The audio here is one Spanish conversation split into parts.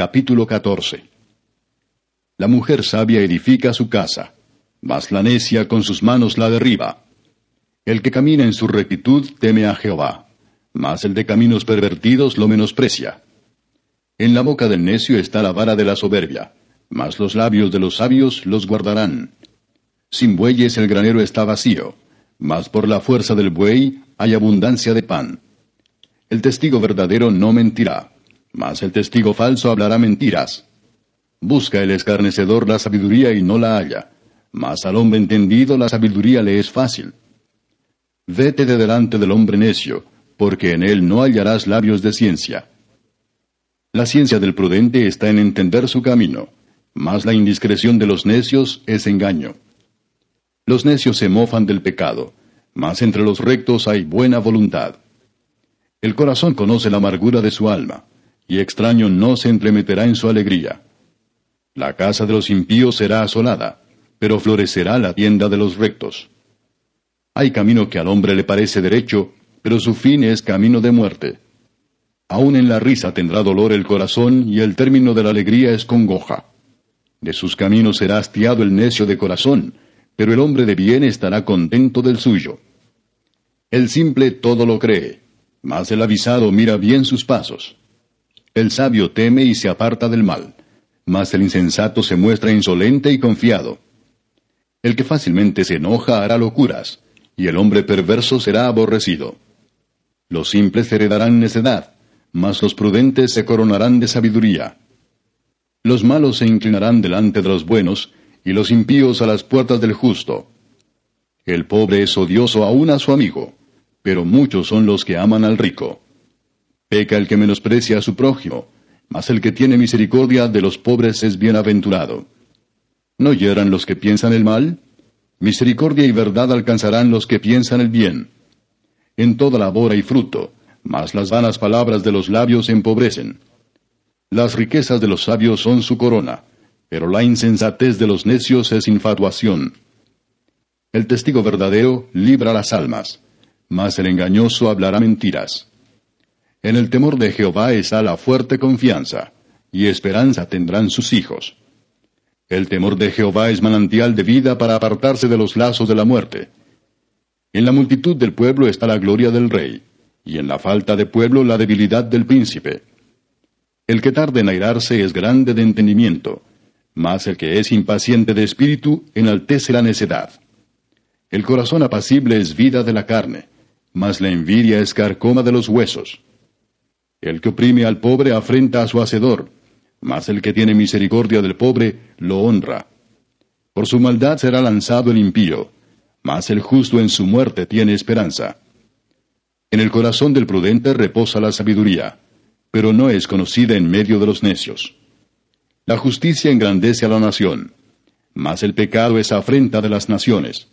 Capítulo 14 La mujer sabia edifica su casa, mas la necia con sus manos la derriba. El que camina en su rectitud teme a Jehová, mas el de caminos pervertidos lo menosprecia. En la boca del necio está la vara de la soberbia, mas los labios de los sabios los guardarán. Sin bueyes el granero está vacío, mas por la fuerza del buey hay abundancia de pan. El testigo verdadero no mentirá, mas el testigo falso hablará mentiras. Busca el escarnecedor la sabiduría y no la halla, mas al hombre entendido la sabiduría le es fácil. Vete de delante del hombre necio, porque en él no hallarás labios de ciencia. La ciencia del prudente está en entender su camino, mas la indiscreción de los necios es engaño. Los necios se mofan del pecado, mas entre los rectos hay buena voluntad. El corazón conoce la amargura de su alma, y extraño no se entremeterá en su alegría. La casa de los impíos será asolada, pero florecerá la tienda de los rectos. Hay camino que al hombre le parece derecho, pero su fin es camino de muerte. Aún en la risa tendrá dolor el corazón y el término de la alegría es congoja. De sus caminos será hastiado el necio de corazón, pero el hombre de bien estará contento del suyo. El simple todo lo cree, mas el avisado mira bien sus pasos. El sabio teme y se aparta del mal, mas el insensato se muestra insolente y confiado. El que fácilmente se enoja hará locuras, y el hombre perverso será aborrecido. Los simples heredarán necedad, mas los prudentes se coronarán de sabiduría. Los malos se inclinarán delante de los buenos, y los impíos a las puertas del justo. El pobre es odioso aún a su amigo, pero muchos son los que aman al rico. Peca el que menosprecia a su prójimo, mas el que tiene misericordia de los pobres es bienaventurado. ¿No hieran los que piensan el mal? Misericordia y verdad alcanzarán los que piensan el bien. En toda labor hay fruto, mas las vanas palabras de los labios empobrecen. Las riquezas de los sabios son su corona, pero la insensatez de los necios es infatuación. El testigo verdadero libra las almas, mas el engañoso hablará mentiras. En el temor de Jehová está la fuerte confianza, y esperanza tendrán sus hijos. El temor de Jehová es manantial de vida para apartarse de los lazos de la muerte. En la multitud del pueblo está la gloria del rey, y en la falta de pueblo la debilidad del príncipe. El que tarde en airarse es grande de entendimiento, mas el que es impaciente de espíritu enaltece la necedad. El corazón apacible es vida de la carne, mas la envidia es carcoma de los huesos. El que oprime al pobre afrenta a su hacedor, mas el que tiene misericordia del pobre lo honra. Por su maldad será lanzado el impío, mas el justo en su muerte tiene esperanza. En el corazón del prudente reposa la sabiduría, pero no es conocida en medio de los necios. La justicia engrandece a la nación, mas el pecado es afrenta de las naciones.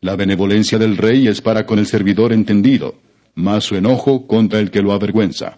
La benevolencia del rey es para con el servidor entendido, mas su enojo contra el que lo avergüenza.